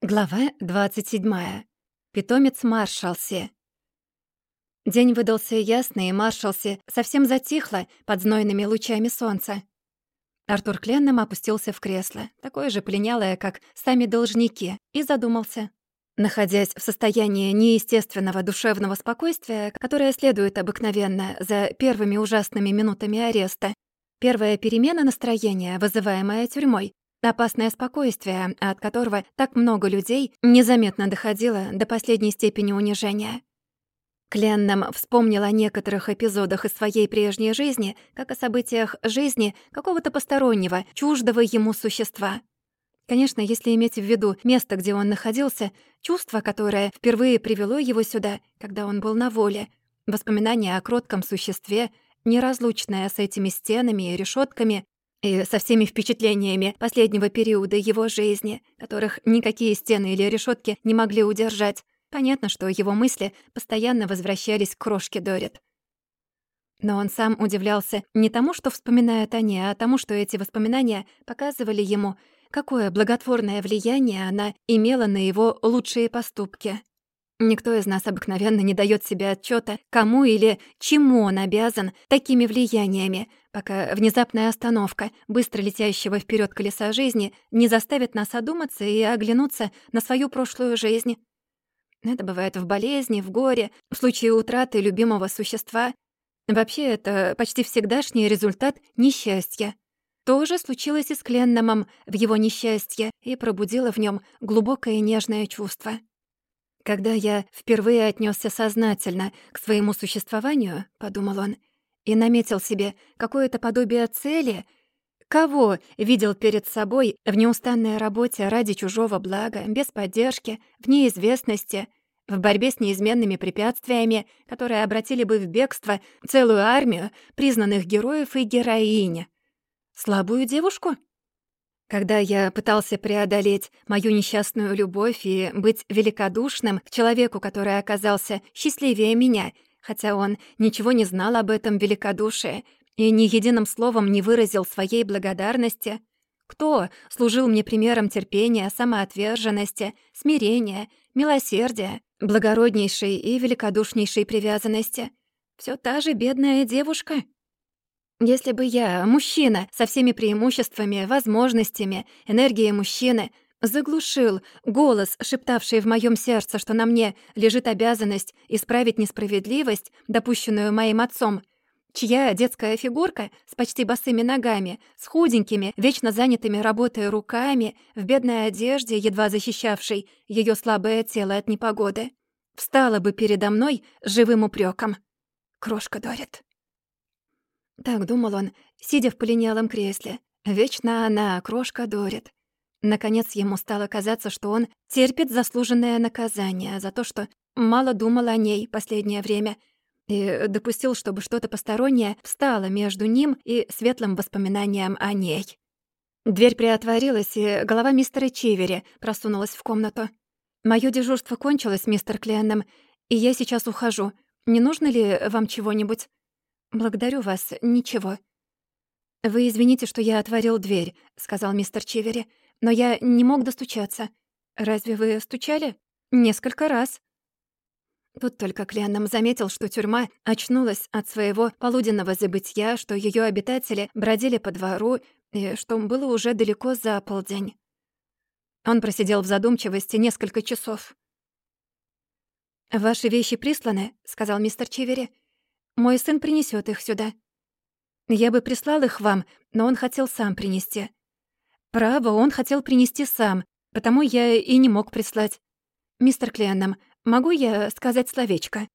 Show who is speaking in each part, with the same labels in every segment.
Speaker 1: Глава 27. Питомец Маршалси. День выдался ясный, и Маршалси совсем затихло под знойными лучами солнца. Артур Кленном опустился в кресло, такое же пленялое, как сами должники, и задумался. Находясь в состоянии неестественного душевного спокойствия, которое следует обыкновенно за первыми ужасными минутами ареста, первая перемена настроения, вызываемая тюрьмой, Опасное спокойствие, от которого так много людей незаметно доходило до последней степени унижения. Кленном вспомнил о некоторых эпизодах из своей прежней жизни, как о событиях жизни какого-то постороннего, чуждого ему существа. Конечно, если иметь в виду место, где он находился, чувство, которое впервые привело его сюда, когда он был на воле, воспоминания о кротком существе, неразлучное с этими стенами и решетками, и со всеми впечатлениями последнего периода его жизни, которых никакие стены или решетки не могли удержать. Понятно, что его мысли постоянно возвращались к крошке Дорит. Но он сам удивлялся не тому, что вспоминают они, а тому, что эти воспоминания показывали ему, какое благотворное влияние она имела на его лучшие поступки. Никто из нас обыкновенно не дает себе отчета, кому или чему он обязан такими влияниями, пока внезапная остановка быстро летящего вперед колеса жизни не заставит нас одуматься и оглянуться на свою прошлую жизнь. Это бывает в болезни, в горе, в случае утраты любимого существа. Вообще, это почти всегдашний результат несчастья. То же случилось и с Кленномом в его несчастье и пробудило в нем глубокое нежное чувство. «Когда я впервые отнесся сознательно к своему существованию», — подумал он, и наметил себе какое-то подобие цели, кого видел перед собой в неустанной работе ради чужого блага, без поддержки, в неизвестности, в борьбе с неизменными препятствиями, которые обратили бы в бегство целую армию признанных героев и героинь. Слабую девушку? Когда я пытался преодолеть мою несчастную любовь и быть великодушным к человеку, который оказался счастливее меня, хотя он ничего не знал об этом великодушии и ни единым словом не выразил своей благодарности, кто служил мне примером терпения, самоотверженности, смирения, милосердия, благороднейшей и великодушнейшей привязанности? Все та же бедная девушка. Если бы я, мужчина, со всеми преимуществами, возможностями, энергией мужчины, заглушил голос, шептавший в моем сердце, что на мне лежит обязанность исправить несправедливость, допущенную моим отцом, чья детская фигурка с почти босыми ногами, с худенькими, вечно занятыми работой руками, в бедной одежде, едва защищавшей ее слабое тело от непогоды, встала бы передо мной живым упреком. Крошка Дорит. Так думал он, сидя в полинялом кресле. Вечно она, крошка Дорит. Наконец ему стало казаться, что он терпит заслуженное наказание за то, что мало думал о ней последнее время и допустил, чтобы что-то постороннее встало между ним и светлым воспоминанием о ней. Дверь приотворилась, и голова мистера Чивери просунулась в комнату. «Моё дежурство кончилось, мистер Кленном, и я сейчас ухожу. Не нужно ли вам чего-нибудь?» «Благодарю вас, ничего». «Вы извините, что я отворил дверь», — сказал мистер Чивери, «но я не мог достучаться. Разве вы стучали?» «Несколько раз». Тут только Кленном заметил, что тюрьма очнулась от своего полуденного забытья, что ее обитатели бродили по двору и что было уже далеко за полдень. Он просидел в задумчивости несколько часов. «Ваши вещи присланы», — сказал мистер Чивери. Мой сын принесет их сюда. Я бы прислал их вам, но он хотел сам принести. Право, он хотел принести сам, потому я и не мог прислать. Мистер Кленном, могу я сказать словечко?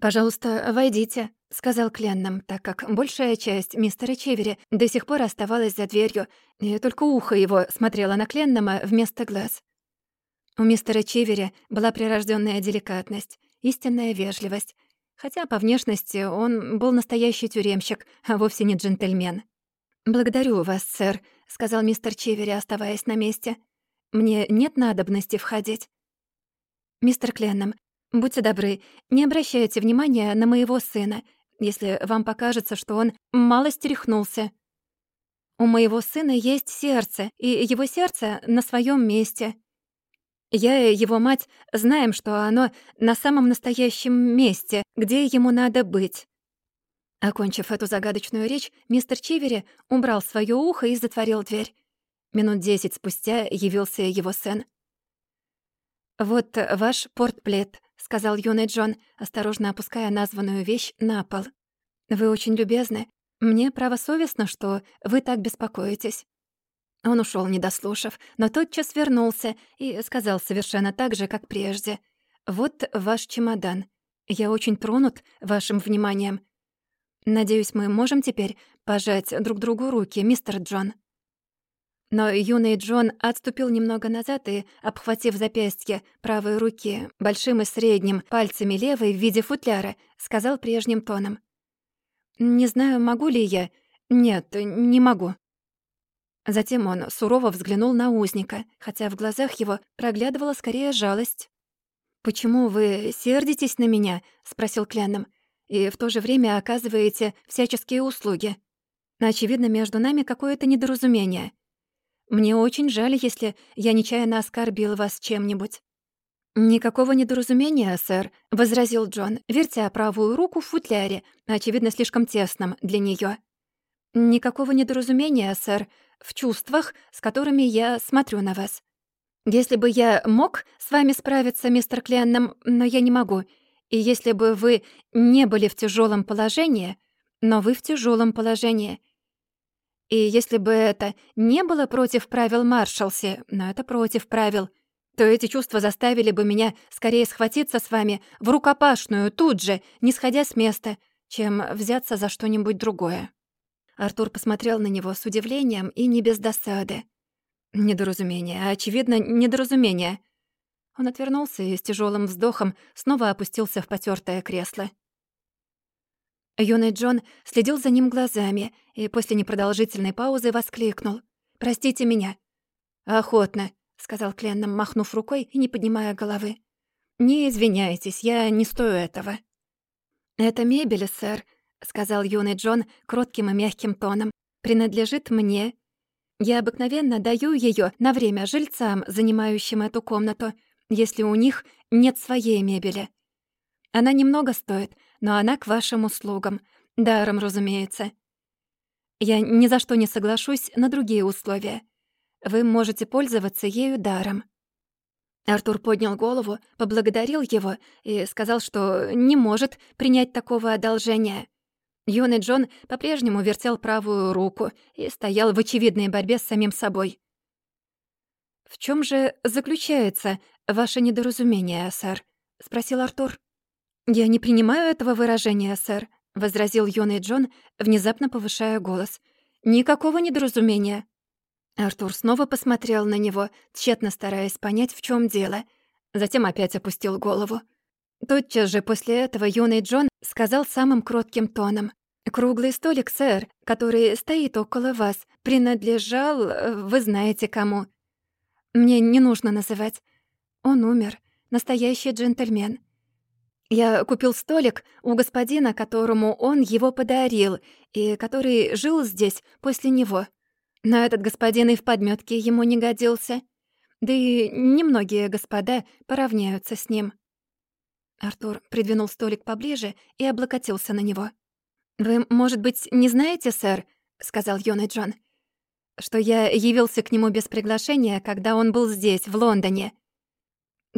Speaker 1: Пожалуйста, войдите, сказал Кленном, так как большая часть мистера Чевери до сих пор оставалась за дверью, и только ухо его смотрело на Кленнома вместо глаз. У мистера Чевери была прирожденная деликатность, истинная вежливость, хотя по внешности он был настоящий тюремщик, а вовсе не джентльмен. «Благодарю вас, сэр», — сказал мистер Чивери, оставаясь на месте. «Мне нет надобности входить». «Мистер Кленном, будьте добры, не обращайте внимания на моего сына, если вам покажется, что он мало стерехнулся. У моего сына есть сердце, и его сердце на своем месте». Я и его мать знаем, что оно на самом настоящем месте, где ему надо быть». Окончив эту загадочную речь, мистер Чивери убрал своё ухо и затворил дверь. Минут десять спустя явился его сын. «Вот ваш портплет», — сказал юный Джон, осторожно опуская названную вещь на пол. «Вы очень любезны. Мне право совестно, что вы так беспокоитесь». Он ушел, не дослушав, но тотчас вернулся и сказал совершенно так же, как прежде. «Вот ваш чемодан. Я очень тронут вашим вниманием. Надеюсь, мы можем теперь пожать друг другу руки, мистер Джон». Но юный Джон отступил немного назад и, обхватив запястье правой руки большим и средним пальцами левой в виде футляра, сказал прежним тоном. «Не знаю, могу ли я. Нет, не могу». Затем он сурово взглянул на узника, хотя в глазах его проглядывала скорее жалость. «Почему вы сердитесь на меня?» — спросил Кленном. «И в то же время оказываете всяческие услуги. Очевидно, между нами какое-то недоразумение. Мне очень жаль, если я нечаянно оскорбил вас чем-нибудь». «Никакого недоразумения, сэр», — возразил Джон, вертя правую руку в футляре, очевидно, слишком тесном для неё. «Никакого недоразумения, сэр, в чувствах, с которыми я смотрю на вас. Если бы я мог с вами справиться, мистер Кленном, но я не могу. И если бы вы не были в тяжелом положении, но вы в тяжелом положении, и если бы это не было против правил Маршалси, но это против правил, то эти чувства заставили бы меня скорее схватиться с вами в рукопашную тут же, не сходя с места, чем взяться за что-нибудь другое». Артур посмотрел на него с удивлением и не без досады. «Недоразумение, очевидно, недоразумение». Он отвернулся и с тяжелым вздохом снова опустился в потертое кресло. Юный Джон следил за ним глазами и после непродолжительной паузы воскликнул. «Простите меня». «Охотно», — сказал Кленном, махнув рукой и не поднимая головы. «Не извиняйтесь, я не стою этого». «Это мебель, сэр», — сказал юный Джон кротким и мягким тоном. «Принадлежит мне. Я обыкновенно даю ее на время жильцам, занимающим эту комнату, если у них нет своей мебели. Она немного стоит, но она к вашим услугам. Даром, разумеется. Я ни за что не соглашусь на другие условия. Вы можете пользоваться ею даром». Артур поднял голову, поблагодарил его и сказал, что не может принять такого одолжения. Юный Джон по-прежнему вертел правую руку и стоял в очевидной борьбе с самим собой. «В чем же заключается ваше недоразумение, сэр?» — спросил Артур. «Я не принимаю этого выражения, сэр», — возразил юный Джон, внезапно повышая голос. «Никакого недоразумения». Артур снова посмотрел на него, тщетно стараясь понять, в чем дело. Затем опять опустил голову. Тотчас же после этого юный Джон сказал самым кротким тоном. «Круглый столик, сэр, который стоит около вас, принадлежал, э, вы знаете кому. Мне не нужно называть. Он умер. Настоящий джентльмен. Я купил столик у господина, которому он его подарил, и который жил здесь после него. Но этот господин и в подметке ему не годился. Да и немногие господа поравняются с ним. Артур придвинул столик поближе и облокотился на него. «Вы, может быть, не знаете, сэр, — сказал юный Джон, — что я явился к нему без приглашения, когда он был здесь, в Лондоне.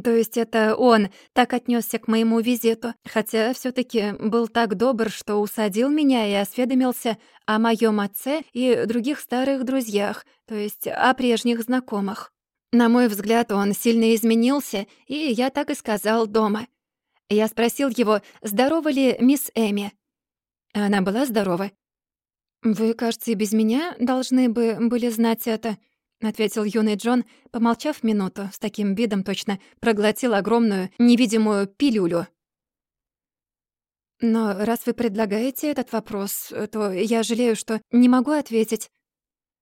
Speaker 1: То есть это он так отнесся к моему визиту, хотя все таки был так добр, что усадил меня и осведомился о моем отце и других старых друзьях, то есть о прежних знакомых. На мой взгляд, он сильно изменился, и я так и сказал дома. Я спросил его, здорова ли мисс Эми. Она была здорова. «Вы, кажется, и без меня должны бы были знать это», — ответил юный Джон, помолчав минуту, с таким видом точно проглотил огромную невидимую пилюлю. «Но раз вы предлагаете этот вопрос, то я жалею, что не могу ответить.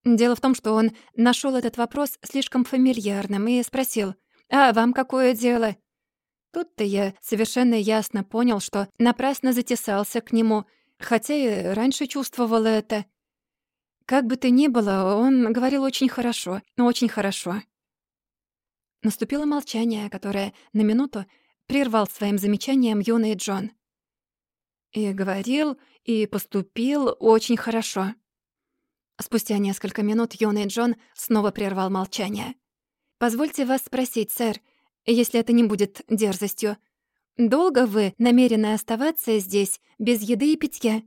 Speaker 1: Дело в том, что он нашел этот вопрос слишком фамильярным и спросил, «А вам какое дело?» Тут-то я совершенно ясно понял, что напрасно затесался к нему, хотя и раньше чувствовал это. Как бы то ни было, он говорил очень хорошо, очень хорошо. Наступило молчание, которое на минуту прервал своим замечанием юный Джон. И говорил, и поступил очень хорошо. Спустя несколько минут юный Джон снова прервал молчание. «Позвольте вас спросить, сэр, если это не будет дерзостью, долго вы намерены оставаться здесь без еды и питья?»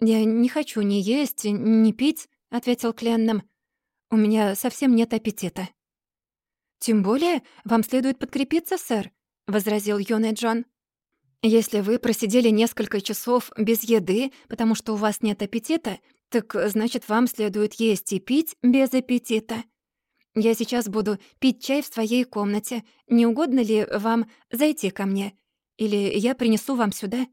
Speaker 1: «Я не хочу ни есть, ни пить», — ответил Кленном. «У меня совсем нет аппетита». «Тем более вам следует подкрепиться, сэр», — возразил юный Джон. «Если вы просидели несколько часов без еды, потому что у вас нет аппетита, так значит, вам следует есть и пить без аппетита. Я сейчас буду пить чай в своей комнате. Не угодно ли вам зайти ко мне? Или я принесу вам сюда?»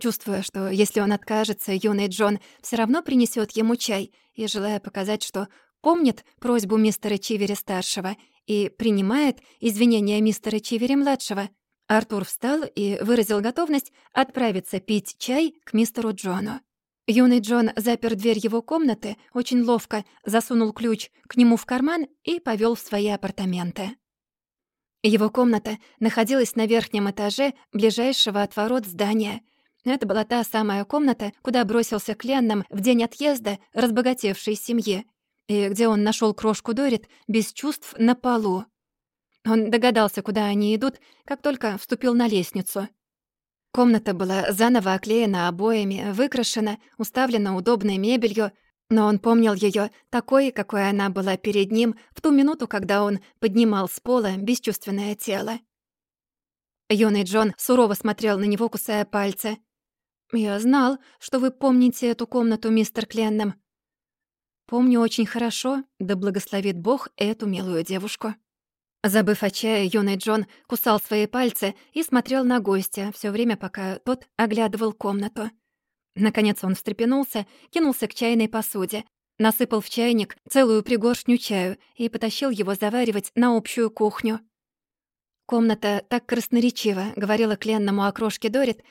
Speaker 1: Чувствуя, что если он откажется, юный Джон все равно принесет ему чай, и желая показать, что помнит просьбу мистера Чивери-старшего и принимает извинения мистера Чивери-младшего, Артур встал и выразил готовность отправиться пить чай к мистеру Джону. Юный Джон запер дверь его комнаты, очень ловко засунул ключ к нему в карман и повел в свои апартаменты. Его комната находилась на верхнем этаже ближайшего от ворот здания. Это была та самая комната, куда бросился Кленном в день отъезда разбогатевшей семьи, и где он нашел крошку Дорит без чувств на полу. Он догадался, куда они идут, как только вступил на лестницу — Комната была заново оклеена обоями, выкрашена, уставлена удобной мебелью, но он помнил ее такой, какой она была перед ним в ту минуту, когда он поднимал с пола бесчувственное тело. Юный Джон сурово смотрел на него, кусая пальцы. «Я знал, что вы помните эту комнату, мистер Кленном». «Помню очень хорошо, да благословит Бог эту милую девушку». Забыв о чае, юный Джон кусал свои пальцы и смотрел на гостя все время, пока тот оглядывал комнату. Наконец он встрепенулся, кинулся к чайной посуде, насыпал в чайник целую пригоршню чаю и потащил его заваривать на общую кухню. Комната так красноречиво говорила кленному окрошке Дорит,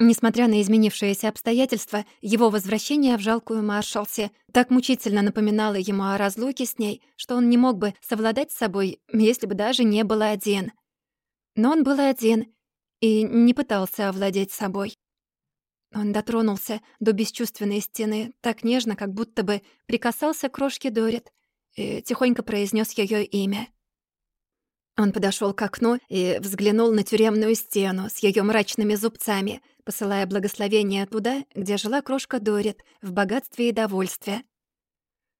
Speaker 1: Несмотря на изменившиеся обстоятельства, его возвращение в жалкую маршалсе так мучительно напоминало ему о разлуке с ней, что он не мог бы совладать с собой, если бы даже не был один. Но он был один и не пытался овладеть собой. Он дотронулся до бесчувственной стены так нежно, как будто бы прикасался к крошке Дорит, и тихонько произнес ее имя. Он подошел к окну и взглянул на тюремную стену с ее мрачными зубцами, посылая благословение туда, где жила крошка Дорит, в богатстве и довольстве.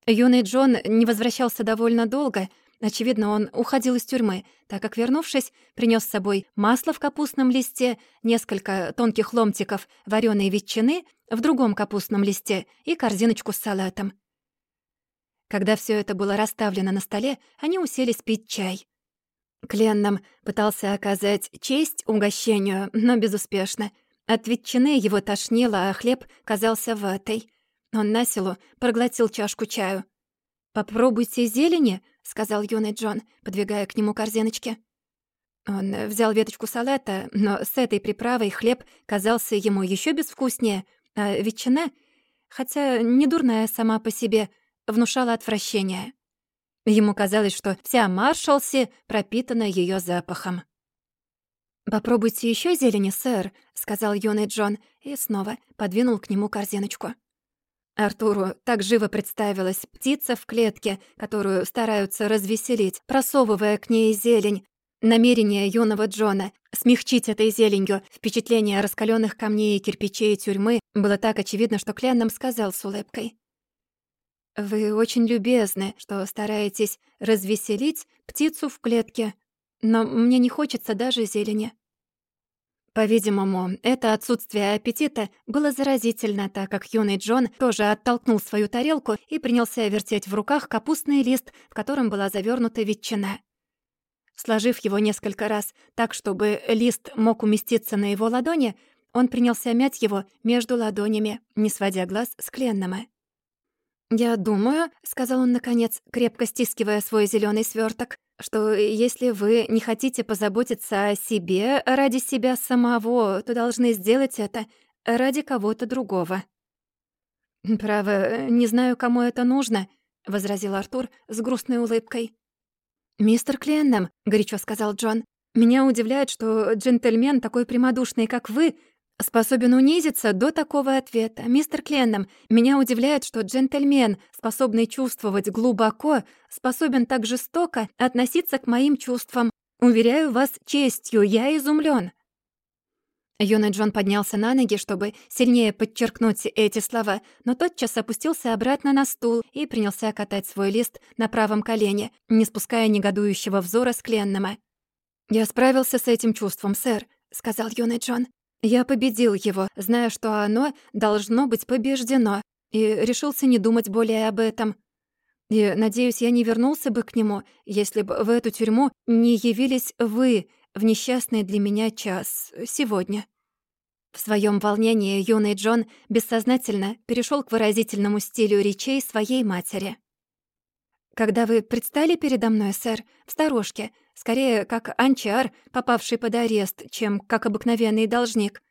Speaker 1: Юный Джон не возвращался довольно долго. Очевидно, он уходил из тюрьмы, так как, вернувшись, принес с собой масло в капустном листе, несколько тонких ломтиков вареной ветчины в другом капустном листе и корзиночку с салатом. Когда все это было расставлено на столе, они уселись пить чай. Кленном пытался оказать честь угощению, но безуспешно. От ветчины его тошнило, а хлеб казался ватой. Он насилу проглотил чашку чаю. «Попробуйте зелени», — сказал юный Джон, подвигая к нему корзиночки. Он взял веточку салата, но с этой приправой хлеб казался ему еще безвкуснее, а ветчина, хотя не дурная сама по себе, внушала отвращение. Ему казалось, что вся Маршалси пропитана ее запахом. «Попробуйте еще зелени, сэр», — сказал юный Джон и снова подвинул к нему корзиночку. Артуру так живо представилась птица в клетке, которую стараются развеселить, просовывая к ней зелень. Намерение юного Джона смягчить этой зеленью впечатление раскаленных камней и кирпичей тюрьмы было так очевидно, что Кленном сказал с улыбкой. «Вы очень любезны, что стараетесь развеселить птицу в клетке, но мне не хочется даже зелени». По-видимому, это отсутствие аппетита было заразительно, так как юный Джон тоже оттолкнул свою тарелку и принялся вертеть в руках капустный лист, в котором была завернута ветчина. Сложив его несколько раз так, чтобы лист мог уместиться на его ладони, он принялся мять его между ладонями, не сводя глаз с Кленнама. «Я думаю», — сказал он наконец, крепко стискивая свой зеленый сверток, «что если вы не хотите позаботиться о себе ради себя самого, то должны сделать это ради кого-то другого». «Право, не знаю, кому это нужно», — возразил Артур с грустной улыбкой. «Мистер Кленнам», — горячо сказал Джон, «меня удивляет, что джентльмен такой прямодушный, как вы, способен унизиться до такого ответа. Мистер Кленнам, меня удивляет, что джентльмен, способный чувствовать глубоко, способен так жестоко относиться к моим чувствам. Уверяю вас честью, я изумлен. Юный Джон поднялся на ноги, чтобы сильнее подчеркнуть эти слова, но тотчас опустился обратно на стул и принялся катать свой лист на правом колене, не спуская негодующего взора с Кленнама. «Я справился с этим чувством, сэр», — сказал юный Джон. «Я победил его, зная, что оно должно быть побеждено, и решился не думать более об этом. И, надеюсь, я не вернулся бы к нему, если бы в эту тюрьму не явились вы, в несчастный для меня час сегодня». В своем волнении юный Джон бессознательно перешел к выразительному стилю речей своей матери. «Когда вы предстали передо мной, сэр, в сторожке, скорее как анчар, попавший под арест, чем как обыкновенный должник,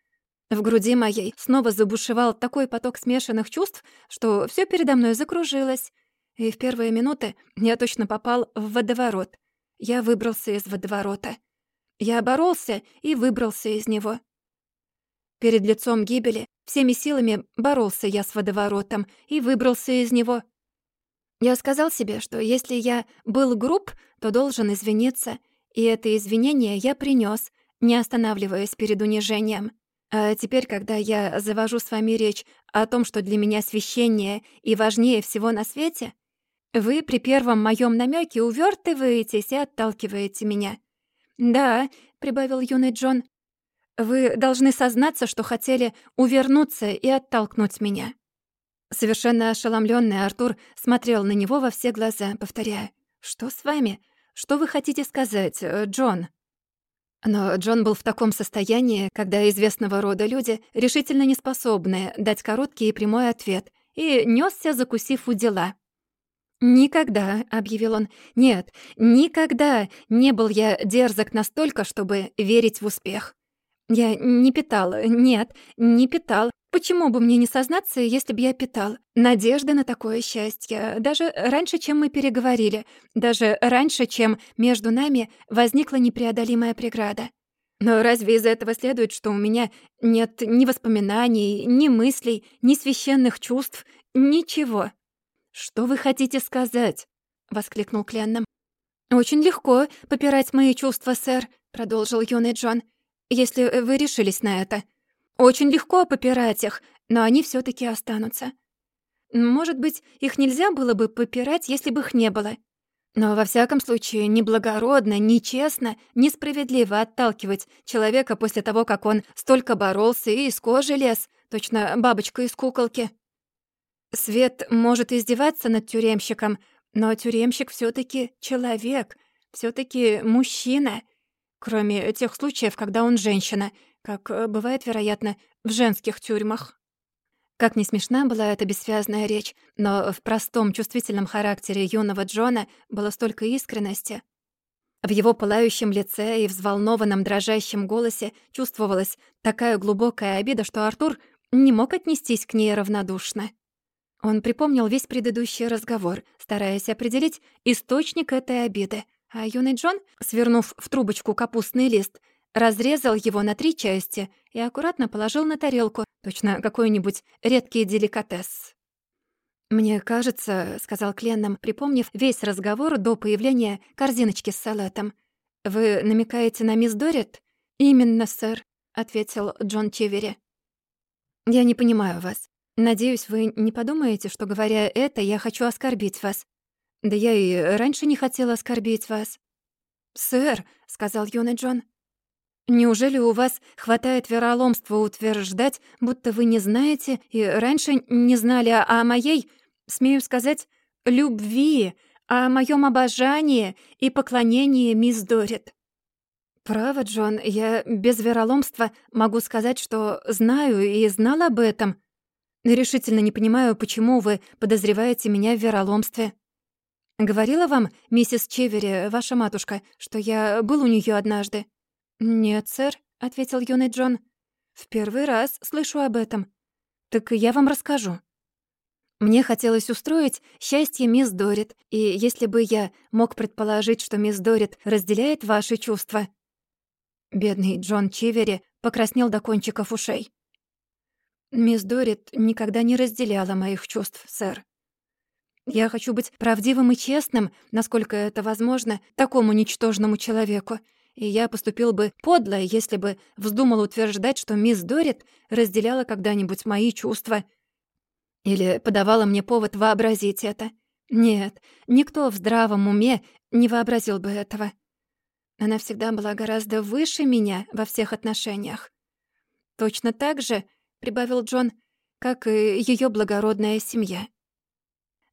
Speaker 1: в груди моей снова забушевал такой поток смешанных чувств, что все передо мной закружилось. И в первые минуты я точно попал в водоворот. Я выбрался из водоворота. Я боролся и выбрался из него. Перед лицом гибели всеми силами боролся я с водоворотом и выбрался из него. Я сказал себе, что если я был груб, то должен извиниться, и это извинение я принес, не останавливаясь перед унижением. А теперь, когда я завожу с вами речь о том, что для меня священнее и важнее всего на свете, вы при первом моем намеке увертываетесь и отталкиваете меня. «Да», — прибавил юный Джон, — «вы должны сознаться, что хотели увернуться и оттолкнуть меня». Совершенно ошеломленный Артур смотрел на него во все глаза, повторяя, «Что с вами? Что вы хотите сказать, э, Джон?» Но Джон был в таком состоянии, когда известного рода люди решительно не способны дать короткий и прямой ответ, и нёсся, закусив у дела. «Никогда», — объявил он, — «нет, никогда не был я дерзок настолько, чтобы верить в успех. Я не питал, нет, не питал. Почему бы мне не сознаться, если бы я питал? Надежды на такое счастье. Даже раньше, чем мы переговорили. Даже раньше, чем между нами возникла непреодолимая преграда. Но разве из этого следует, что у меня нет ни воспоминаний, ни мыслей, ни священных чувств, ничего?» «Что вы хотите сказать?» — воскликнул Кленном. «Очень легко попирать мои чувства, сэр», — продолжил юный Джон, «если вы решились на это. Очень легко попирать их, но они все таки останутся. Может быть, их нельзя было бы попирать, если бы их не было. Но во всяком случае, неблагородно, нечестно, несправедливо отталкивать человека после того, как он столько боролся и из кожи лез, точно бабочка из куколки. Свет может издеваться над тюремщиком, но тюремщик все таки человек, все таки мужчина. Кроме тех случаев, когда он женщина, как э, бывает, вероятно, в женских тюрьмах. Как не смешна была эта бессвязная речь, но в простом чувствительном характере юного Джона было столько искренности. В его пылающем лице и взволнованном дрожащем голосе чувствовалась такая глубокая обида, что Артур не мог отнестись к ней равнодушно. Он припомнил весь предыдущий разговор, стараясь определить источник этой обиды, а юный Джон, свернув в трубочку капустный лист, разрезал его на три части и аккуратно положил на тарелку, точно какой-нибудь редкий деликатес. «Мне кажется», — сказал Кленном, припомнив весь разговор до появления корзиночки с салатом. «Вы намекаете на мисс Дорит?» «Именно, сэр», — ответил Джон Чевери. «Я не понимаю вас. Надеюсь, вы не подумаете, что, говоря это, я хочу оскорбить вас. Да я и раньше не хотела оскорбить вас. «Сэр», — сказал юный Джон, — «неужели у вас хватает вероломства утверждать, будто вы не знаете и раньше не знали о моей, смею сказать, любви, о моем обожании и поклонении мисс Дорит?» «Право, Джон, я без вероломства могу сказать, что знаю и знал об этом», Решительно не понимаю, почему вы подозреваете меня в вероломстве. Говорила вам миссис Чевери, ваша матушка, что я был у нее однажды? Нет, сэр, ответил юный Джон. В первый раз слышу об этом. Так я вам расскажу. Мне хотелось устроить счастье мисс Дорит, и если бы я мог предположить, что мисс Дорит разделяет ваши чувства...» Бедный Джон Чивери покраснел до кончиков ушей. «Мисс Дорит никогда не разделяла моих чувств, сэр. Я хочу быть правдивым и честным, насколько это возможно, такому ничтожному человеку, и я поступил бы подло, если бы вздумал утверждать, что мисс Дорит разделяла когда-нибудь мои чувства или подавала мне повод вообразить это. Нет, никто в здравом уме не вообразил бы этого. Она всегда была гораздо выше меня во всех отношениях. Точно так же, — прибавил Джон, — как и ее благородная семья.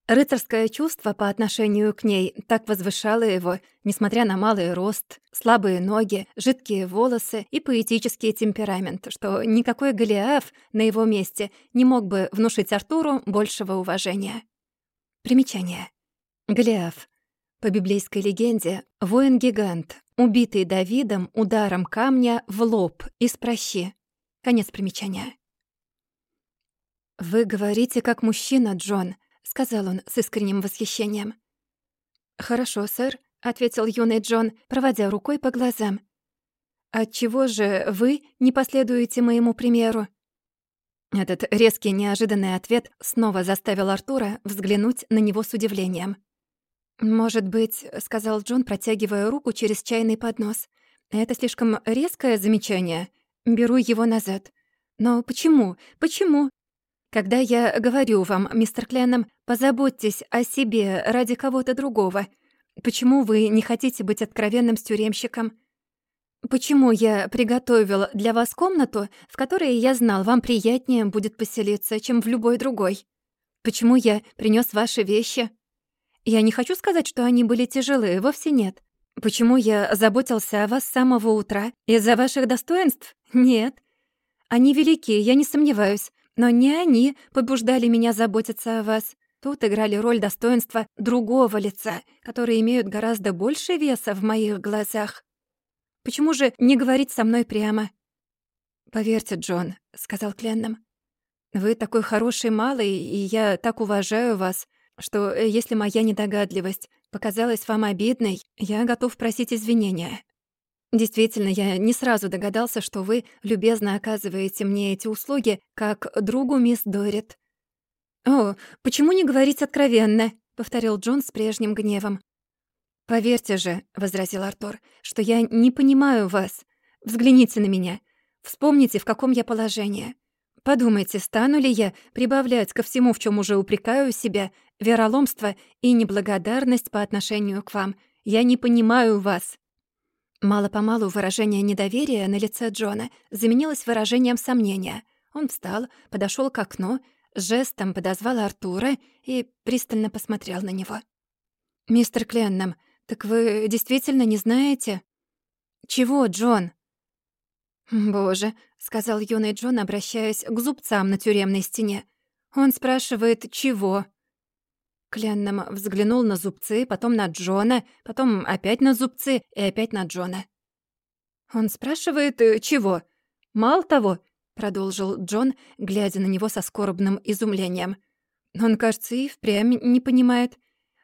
Speaker 1: Рыцарское чувство по отношению к ней так возвышало его, несмотря на малый рост, слабые ноги, жидкие волосы и поэтический темперамент, что никакой Голиаф на его месте не мог бы внушить Артуру большего уважения. Примечание. Голиаф. По библейской легенде, воин-гигант, убитый Давидом ударом камня в лоб из прощи. Конец примечания. «Вы говорите как мужчина, Джон», — сказал он с искренним восхищением. «Хорошо, сэр», — ответил юный Джон, проводя рукой по глазам. «Отчего же вы не последуете моему примеру?» Этот резкий неожиданный ответ снова заставил Артура взглянуть на него с удивлением. «Может быть», — сказал Джон, протягивая руку через чайный поднос, «это слишком резкое замечание. Беру его назад. Но почему? Почему? Когда я говорю вам, мистер Кленном, позаботьтесь о себе ради кого-то другого, почему вы не хотите быть откровенным с тюремщиком? Почему я приготовил для вас комнату, в которой я знал, вам приятнее будет поселиться, чем в любой другой? Почему я принес ваши вещи? Я не хочу сказать, что они были тяжелые, вовсе нет. Почему я заботился о вас с самого утра? Из-за ваших достоинств? Нет. Они велики, я не сомневаюсь. Но не они побуждали меня заботиться о вас. Тут играли роль достоинства другого лица, которые имеют гораздо больше веса в моих глазах. Почему же не говорить со мной прямо? «Поверьте, Джон», — сказал Кленном, — «вы такой хороший малый, и я так уважаю вас, что э, если моя недогадливость показалась вам обидной, я готов просить извинения. Действительно, я не сразу догадался, что вы любезно оказываете мне эти услуги как другу мисс Дорит. «О, почему не говорить откровенно?» — повторил Джон с прежним гневом. «Поверьте же», — возразил Артур, — «что я не понимаю вас. Взгляните на меня. Вспомните, в каком я положении. Подумайте, стану ли я прибавлять ко всему, в чем уже упрекаю себя, вероломство и неблагодарность по отношению к вам. Я не понимаю вас. Мало-помалу выражение недоверия на лице Джона заменилось выражением сомнения. Он встал, подошел к окну, жестом подозвал Артура и пристально посмотрел на него. «Мистер Кленном, так вы действительно не знаете?» «Чего, Джон?» «Боже», — сказал юный Джон, обращаясь к зубцам на тюремной стене. «Он спрашивает, чего?» Кленном взглянул на зубцы, потом на Джона, потом опять на зубцы и опять на Джона. «Он спрашивает, э, чего?» «Мало того», — продолжил Джон, глядя на него со скорбным изумлением. «Он, кажется, и впрямь не понимает.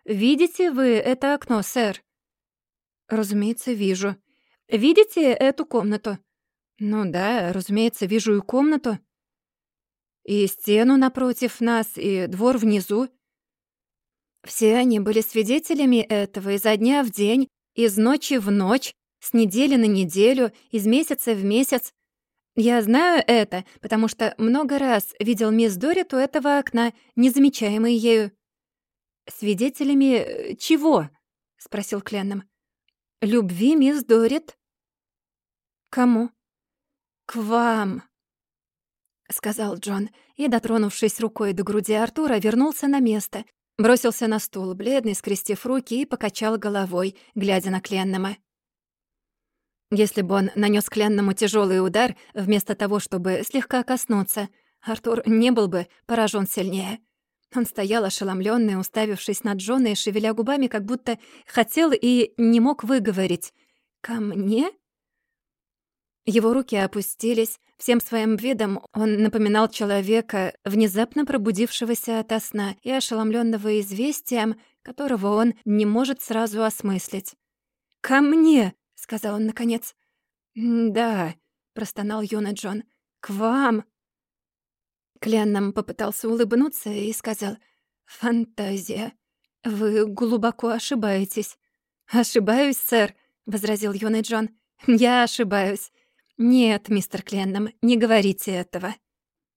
Speaker 1: Видите вы это окно, сэр?» «Разумеется, вижу. Видите эту комнату?» «Ну да, разумеется, вижу и комнату. И стену напротив нас, и двор внизу. Все они были свидетелями этого изо дня в день, из ночи в ночь, с недели на неделю, из месяца в месяц. Я знаю это, потому что много раз видел мисс Дорит у этого окна, незамечаемой ею. «Свидетелями э, чего?» — спросил Кленном. «Любви, мисс Дорит». «Кому?» «К вам», — сказал Джон, и, дотронувшись рукой до груди Артура, вернулся на место, Бросился на стул, бледный, скрестив руки, и покачал головой, глядя на Кленнама. Если бы он нанес Кленному тяжелый удар, вместо того, чтобы слегка коснуться, Артур не был бы поражен сильнее. Он стоял ошеломленный, уставившись на Джона и шевеля губами, как будто хотел и не мог выговорить. «Ко мне?» Его руки опустились, всем своим видом он напоминал человека, внезапно пробудившегося ото сна и ошеломленного известием, которого он не может сразу осмыслить. «Ко мне!» — сказал он наконец. «Да», — простонал юный Джон, — «к вам». Кленном попытался улыбнуться и сказал, «Фантазия. Вы глубоко ошибаетесь». «Ошибаюсь, сэр», — возразил юный Джон. «Я ошибаюсь. «Нет, мистер Кленном, не говорите этого.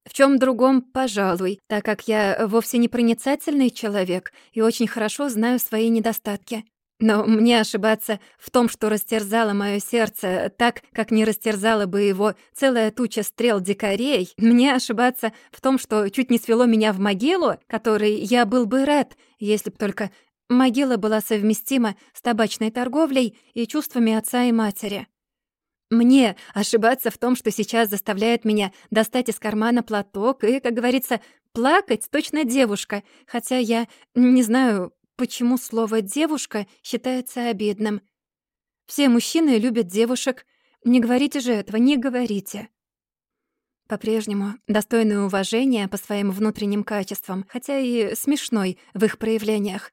Speaker 1: В чем другом, пожалуй, так как я вовсе не проницательный человек и очень хорошо знаю свои недостатки. Но мне ошибаться в том, что растерзало мое сердце так, как не растерзала бы его целая туча стрел дикарей, мне ошибаться в том, что чуть не свело меня в могилу, которой я был бы рад, если б только могила была совместима с табачной торговлей и чувствами отца и матери. Мне ошибаться в том, что сейчас заставляет меня достать из кармана платок и, как говорится, плакать точно девушка, хотя я не знаю, почему слово «девушка» считается обидным. Все мужчины любят девушек. Не говорите же этого, не говорите. По-прежнему достойный уважения по своим внутренним качествам, хотя и смешной в их проявлениях.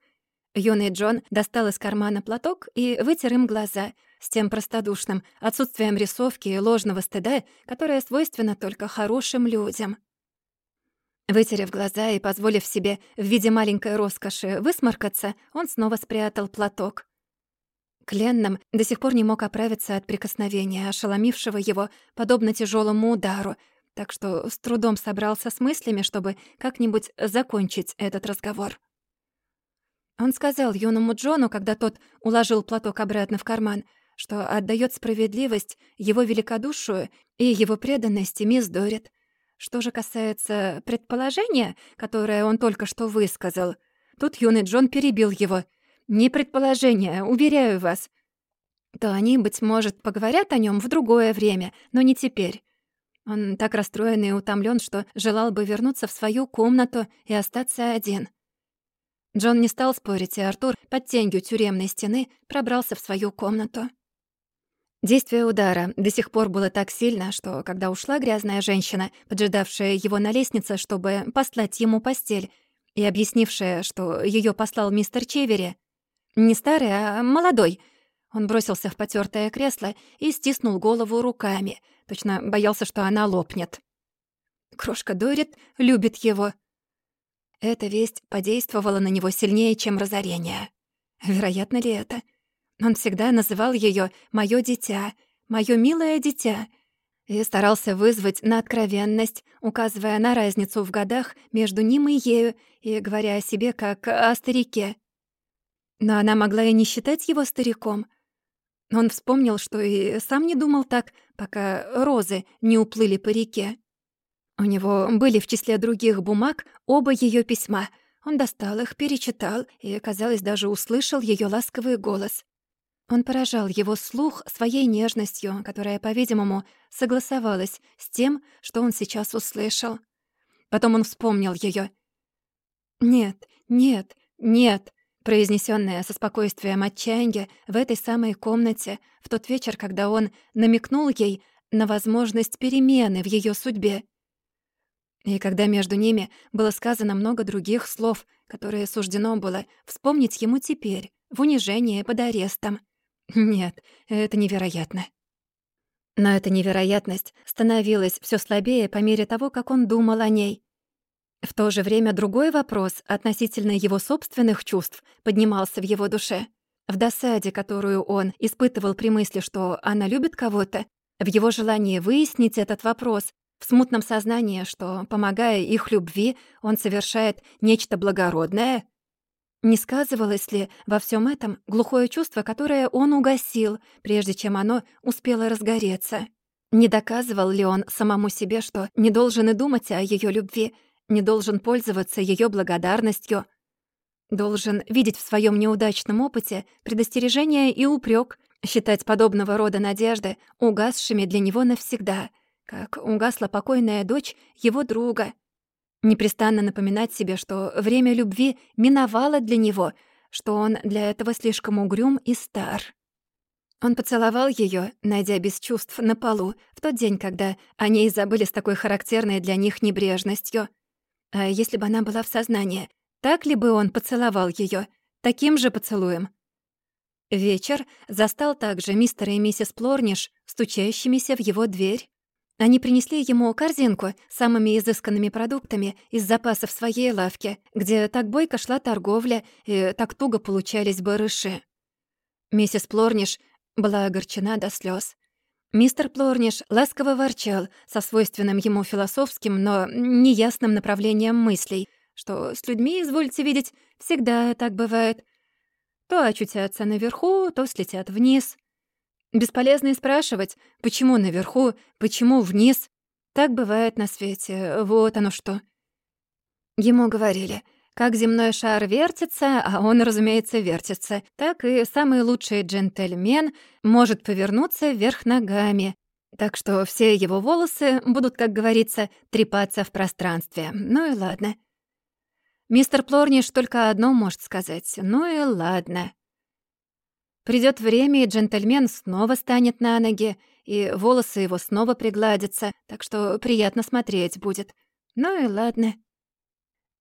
Speaker 1: Юный Джон достал из кармана платок и вытер им глаза — с тем простодушным отсутствием рисовки и ложного стыда, которое свойственно только хорошим людям. Вытерев глаза и позволив себе в виде маленькой роскоши высморкаться, он снова спрятал платок. Кленном до сих пор не мог оправиться от прикосновения, ошеломившего его, подобно тяжелому удару, так что с трудом собрался с мыслями, чтобы как-нибудь закончить этот разговор. Он сказал юному Джону, когда тот уложил платок обратно в карман — что отдает справедливость его великодушию и его преданности мисс Дорит. Что же касается предположения, которое он только что высказал, тут юный Джон перебил его. «Не предположение, уверяю вас», то они, быть может, поговорят о нем в другое время, но не теперь. Он так расстроен и утомлен, что желал бы вернуться в свою комнату и остаться один. Джон не стал спорить, и Артур под тенью тюремной стены пробрался в свою комнату. Действие удара до сих пор было так сильно, что когда ушла грязная женщина, поджидавшая его на лестнице, чтобы послать ему постель, и объяснившая, что ее послал мистер Чевери, не старый, а молодой, он бросился в потёртое кресло и стиснул голову руками, точно боялся, что она лопнет. Крошка Дорит любит его. Эта весть подействовала на него сильнее, чем разорение. Вероятно ли это? — он всегда называл ее «моё дитя», «моё милое дитя», и старался вызвать на откровенность, указывая на разницу в годах между ним и ею, и говоря о себе как о старике. Но она могла и не считать его стариком. Он вспомнил, что и сам не думал так, пока розы не уплыли по реке. У него были в числе других бумаг оба ее письма. Он достал их, перечитал и, казалось, даже услышал ее ласковый голос. Он поражал его слух своей нежностью, которая, по-видимому, согласовалась с тем, что он сейчас услышал. Потом он вспомнил ее. «Нет, нет, нет», произнесенная со спокойствием отчаяния в этой самой комнате в тот вечер, когда он намекнул ей на возможность перемены в ее судьбе. И когда между ними было сказано много других слов, которые суждено было вспомнить ему теперь, в унижении под арестом. Нет, это невероятно. Но эта невероятность становилась все слабее по мере того, как он думал о ней. В то же время другой вопрос относительно его собственных чувств поднимался в его душе. В досаде, которую он испытывал при мысли, что она любит кого-то, в его желании выяснить этот вопрос, в смутном сознании, что, помогая их любви, он совершает нечто благородное, не сказывалось ли во всем этом глухое чувство, которое он угасил, прежде чем оно успело разгореться? Не доказывал ли он самому себе, что не должен и думать о ее любви, не должен пользоваться ее благодарностью, должен видеть в своем неудачном опыте предостережение и упрек, считать подобного рода надежды угасшими для него навсегда, как угасла покойная дочь его друга — Непрестанно напоминать себе, что время любви миновало для него, что он для этого слишком угрюм и стар. Он поцеловал ее, найдя без чувств на полу, в тот день, когда они забыли с такой характерной для них небрежностью. А если бы она была в сознании, так ли бы он поцеловал ее, таким же поцелуем? Вечер застал также мистера и миссис Плорниш, стучащимися в его дверь. Они принесли ему корзинку с самыми изысканными продуктами из запасов своей лавки, где так бойко шла торговля и так туго получались барыши. Миссис Плорниш была огорчена до слез. Мистер Плорниш ласково ворчал со свойственным ему философским, но неясным направлением мыслей, что с людьми, извольте видеть, всегда так бывает. То очутятся наверху, то слетят вниз. Бесполезно и спрашивать, почему наверху, почему вниз. Так бывает на свете, вот оно что. Ему говорили — как земной шар вертится, а он, разумеется, вертится, так и самый лучший джентльмен может повернуться вверх ногами. Так что все его волосы будут, как говорится, трепаться в пространстве. Ну и ладно. Мистер Плорниш только одно может сказать. Ну и ладно. Придёт время, и джентльмен снова станет на ноги, и волосы его снова пригладятся, так что приятно смотреть будет. Ну и ладно.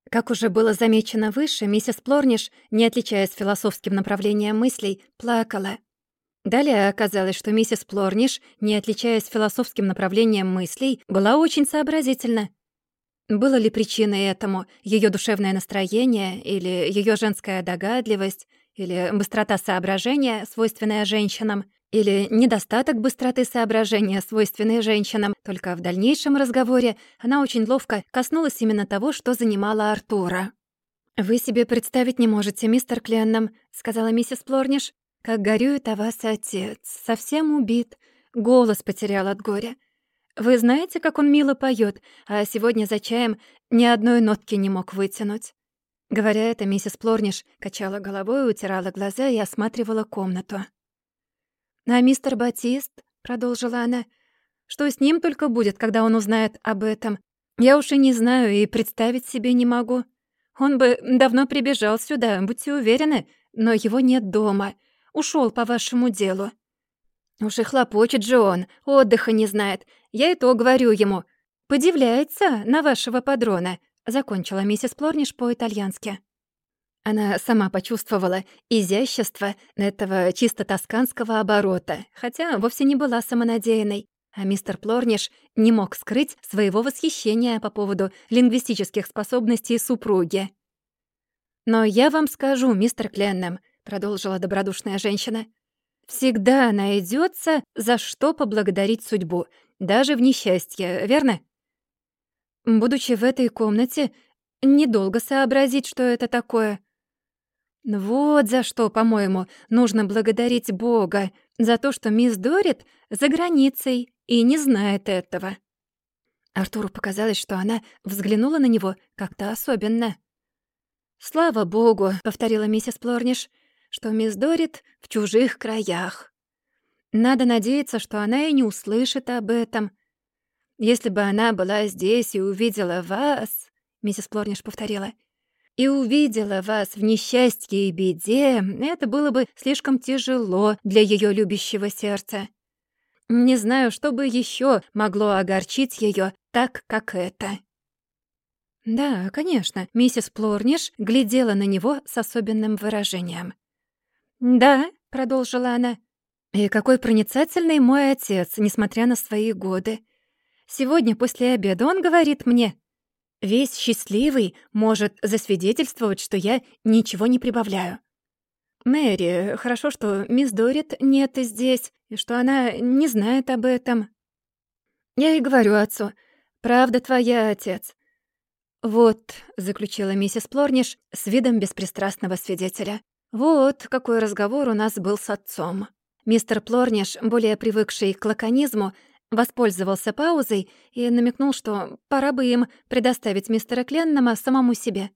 Speaker 1: Как уже было замечено выше, миссис Плорниш, не отличаясь философским направлением мыслей, плакала. Далее оказалось, что миссис Плорниш, не отличаясь философским направлением мыслей, была очень сообразительна. Было ли причиной этому ее душевное настроение или ее женская догадливость, или быстрота соображения, свойственная женщинам — или недостаток быстроты соображения, свойственной женщинам. Только в дальнейшем разговоре она очень ловко коснулась именно того, что занимало Артура. «Вы себе представить не можете, мистер Кленном», — сказала миссис Плорниш, «как горюет о вас отец, совсем убит, голос потерял от горя. Вы знаете, как он мило поет, а сегодня за чаем ни одной нотки не мог вытянуть». Говоря это, миссис Плорниш качала головой, утирала глаза и осматривала комнату. «А мистер Батист?» — продолжила она. «Что с ним только будет, когда он узнает об этом? Я уж и не знаю и представить себе не могу. Он бы давно прибежал сюда, будьте уверены, но его нет дома. Ушел по вашему делу». «Уж и хлопочет же он, отдыха не знает. Я и то говорю ему. Подивляется на вашего падрона», — закончила миссис Плорниш по-итальянски. Она сама почувствовала изящество этого чисто тосканского оборота, хотя вовсе не была самонадеянной. А мистер Плорниш не мог скрыть своего восхищения по поводу лингвистических способностей супруги. «Но я вам скажу, мистер Кленнем», — продолжила добродушная женщина, «всегда найдется за что поблагодарить судьбу, даже в несчастье, верно?» Будучи в этой комнате, недолго сообразить, что это такое — вот за что, по-моему, нужно благодарить Бога, за то, что мисс Дорит за границей и не знает этого. Артуру показалось, что она взглянула на него как-то особенно. «Слава богу», — повторила миссис Плорниш, «что мисс Дорит в чужих краях. Надо надеяться, что она и не услышит об этом. Если бы она была здесь и увидела вас...» — миссис Плорниш повторила — и увидела вас в несчастье и беде, это было бы слишком тяжело для ее любящего сердца. Не знаю, что бы еще могло огорчить ее так, как это. Да, конечно, миссис Плорниш глядела на него с особенным выражением. «Да», — продолжила она, — «и какой проницательный мой отец, несмотря на свои годы. Сегодня после обеда он говорит мне, Весь счастливый может засвидетельствовать, что я ничего не прибавляю. Мэри, хорошо, что мисс Дорит нет здесь, и что она не знает об этом. Я и говорю отцу, правда твоя, отец. Вот, заключила миссис Плорниш с видом беспристрастного свидетеля. Вот какой разговор у нас был с отцом. Мистер Плорниш, более привыкший к лаконизму, Воспользовался паузой и намекнул, что пора бы им предоставить мистера Кленнама самому себе.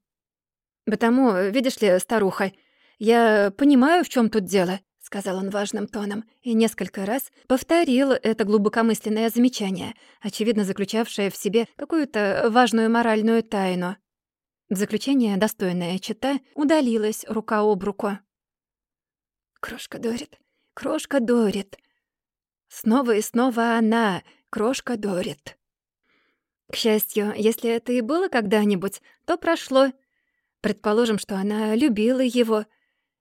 Speaker 1: «Потому, видишь ли, старуха, я понимаю, в чем тут дело», — сказал он важным тоном, и несколько раз повторил это глубокомысленное замечание, очевидно заключавшее в себе какую-то важную моральную тайну. В заключение достойная чита удалилась рука об руку. «Крошка Дорит, крошка Дорит. Снова и снова она, крошка Дорит. К счастью, если это и было когда-нибудь, то прошло. Предположим, что она любила его,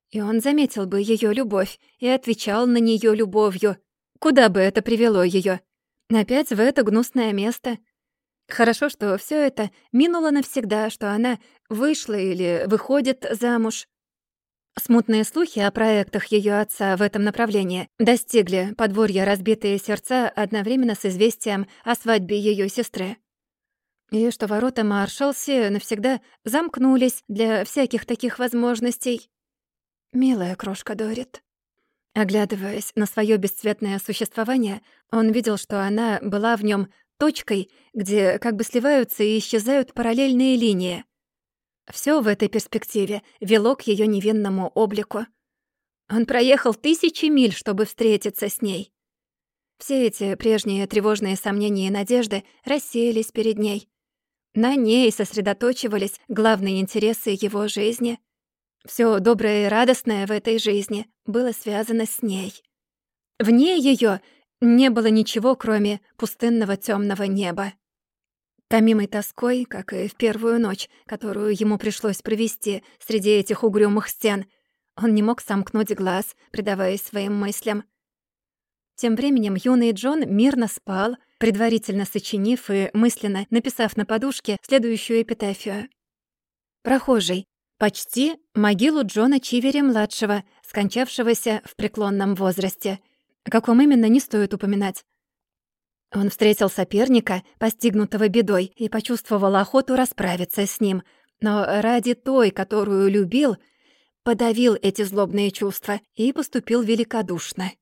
Speaker 1: и он заметил бы ее любовь и отвечал на нее любовью. Куда бы это привело ее? Опять в это гнусное место. Хорошо, что все это минуло навсегда, что она вышла или выходит замуж. Смутные слухи о проектах ее отца в этом направлении достигли подворья разбитые сердца одновременно с известием о свадьбе ее сестры. И что ворота Маршалси навсегда замкнулись для всяких таких возможностей. Милая крошка Дорит. Оглядываясь на свое бесцветное существование, он видел, что она была в нем точкой, где как бы сливаются и исчезают параллельные линии. Все в этой перспективе вело к ее невинному облику. Он проехал тысячи миль, чтобы встретиться с ней. Все эти прежние тревожные сомнения и надежды рассеялись перед ней. На ней сосредоточивались главные интересы его жизни. Все доброе и радостное в этой жизни было связано с ней. Вне ее не было ничего, кроме пустынного темного неба. Томимой тоской, как и в первую ночь, которую ему пришлось провести среди этих угрюмых стен, он не мог сомкнуть глаз, предаваясь своим мыслям. Тем временем юный Джон мирно спал, предварительно сочинив и мысленно написав на подушке следующую эпитафию. Прохожий. Почти могилу Джона Чивери-младшего, скончавшегося в преклонном возрасте. О каком именно не стоит упоминать. Он встретил соперника, постигнутого бедой, и почувствовал охоту расправиться с ним. Но ради той, которую любил, подавил эти злобные чувства и поступил великодушно.